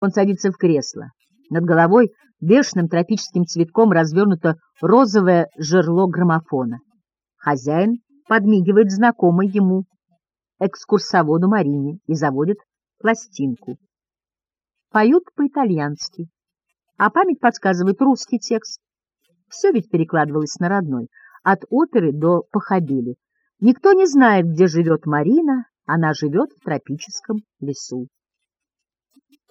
Он садится в кресло. Над головой бешеным тропическим цветком развернуто розовое жерло граммофона. Хозяин подмигивает знакомой ему экскурсоводу Марине и заводит пластинку. Поют по-итальянски, а память подсказывает русский текст. Все ведь перекладывалось на родной, от оперы до походили. Никто не знает, где живет Марина, она живет в тропическом лесу.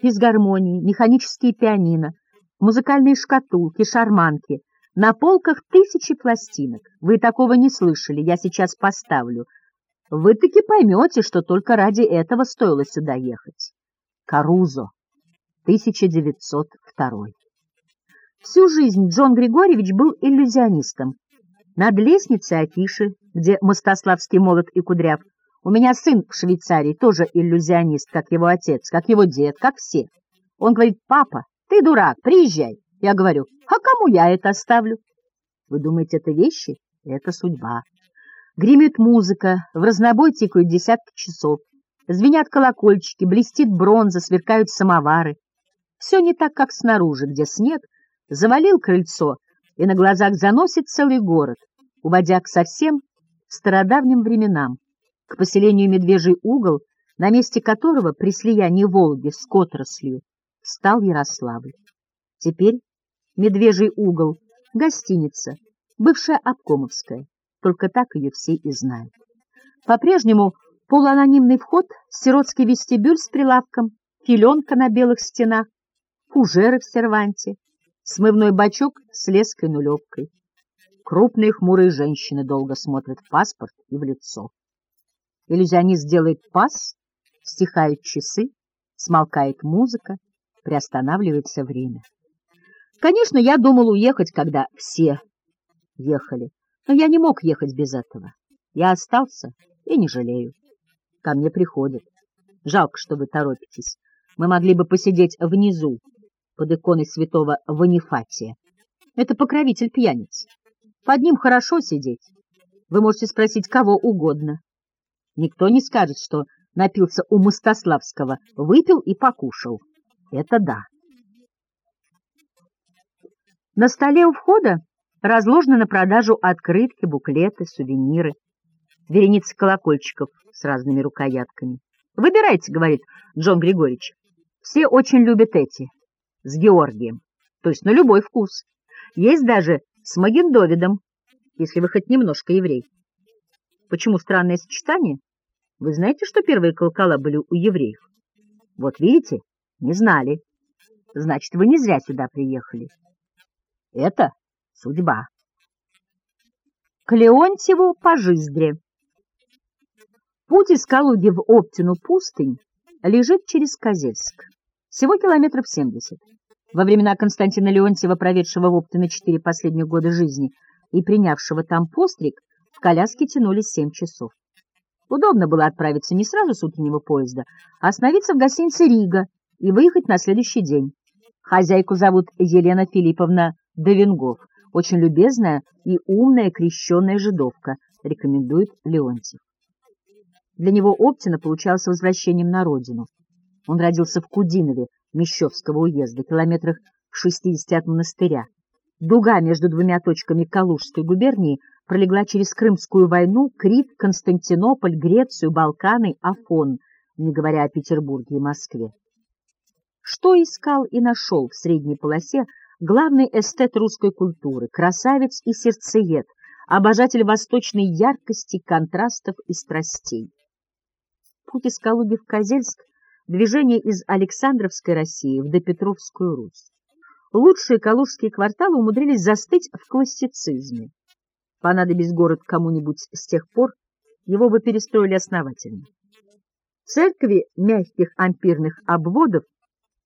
Физгармонии, механические пианино, музыкальные шкатулки, шарманки. На полках тысячи пластинок. Вы такого не слышали, я сейчас поставлю. Вы таки поймете, что только ради этого стоило сюда ехать. Карузо, 1902. Всю жизнь Джон Григорьевич был иллюзионистом. Над лестницей афиши, где Мостославский молот и кудряв, у меня сын в Швейцарии, тоже иллюзионист, как его отец, как его дед, как все. Он говорит, папа, ты дурак, приезжай. Я говорю, а кому я это оставлю? Вы думаете, это вещи? Это судьба. Гремит музыка, в разнобой тикают десятки часов. Звенят колокольчики, блестит бронза, сверкают самовары. Все не так, как снаружи, где снег завалил крыльцо и на глазах заносит целый город, уводя к совсем стародавним временам к поселению Медвежий угол, на месте которого при слиянии Волги с отраслью стал Ярославль. Теперь Медвежий угол — гостиница, бывшая обкомовская, только так ее все и знают. По-прежнему полуанонимный вход, сиротский вестибюль с прилавком, филенка на белых стенах, фужеры в серванте, смывной бачок с леской-нулевкой. Крупные хмурые женщины долго смотрят в паспорт и в лицо. Иллюзионист делает пас, стихают часы, смолкает музыка, приостанавливается время. Конечно, я думал уехать, когда все ехали, но я не мог ехать без этого. Я остался и не жалею. Ко мне приходят. Жалко, что вы торопитесь. Мы могли бы посидеть внизу, под иконой святого Ванифатия. Это покровитель пьяниц. Под ним хорошо сидеть. Вы можете спросить кого угодно. Никто не скажет, что напился у Мостославского, выпил и покушал. Это да. На столе у входа разложены на продажу открытки, буклеты, сувениры, вереницы колокольчиков с разными рукоятками. «Выбирайте», — говорит Джон Григорьевич. «Все очень любят эти, с Георгием, то есть на любой вкус. Есть даже с Магендовидом, если вы хоть немножко еврей. Почему странное сочетание? Вы знаете, что первые колокола были у евреев? Вот видите, не знали. Значит, вы не зря сюда приехали. Это судьба. К Леонтьеву по Жиздре. Путь из Калуги в Оптину пустынь лежит через Козельск. Всего километров семьдесят. Во времена Константина Леонтьева, проведшего в Оптино четыре последних года жизни и принявшего там постриг, в коляске тянулись семь часов. Удобно было отправиться не сразу с утреннего поезда, а остановиться в гостинице «Рига» и выехать на следующий день. Хозяйку зовут Елена Филипповна Довенгов, очень любезная и умная крещенная жидовка, рекомендует Леонтьев. Для него Оптина получалось возвращением на родину. Он родился в Кудинове, Мещовского уезда, километрах в 60 от монастыря. Дуга между двумя точками Калужской губернии пролегла через Крымскую войну, Крит, Константинополь, Грецию, Балканы, Афон, не говоря о Петербурге и Москве. Что искал и нашел в средней полосе главный эстет русской культуры, красавец и сердцеед, обожатель восточной яркости, контрастов и страстей. Путь из Калуги в Козельск — движение из Александровской России в Допетровскую Русь. Лучшие калужские кварталы умудрились застыть в классицизме. Понадобись город кому-нибудь с тех пор, его бы перестроили основательно. Церкви мягких ампирных обводов,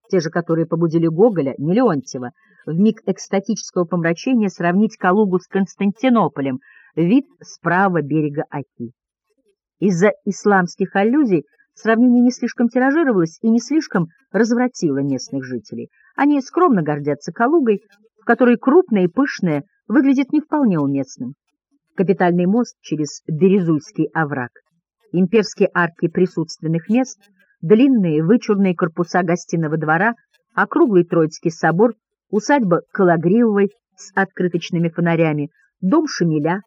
те же, которые побудили Гоголя, не Леонтьева, в миг экстатического помрачения сравнить Калугу с Константинополем, вид с правого берега Оки. Из-за исламских аллюзий сравнение не слишком тиражировалось и не слишком развратило местных жителей. Они скромно гордятся Калугой, в которой крупное и пышное выглядит не вполне уместным капитальный мост через Березульский овраг, имперские арки присутственных мест, длинные вычурные корпуса гостиного двора, округлый Троицкий собор, усадьба Калагривовой с открыточными фонарями, дом Шамиля,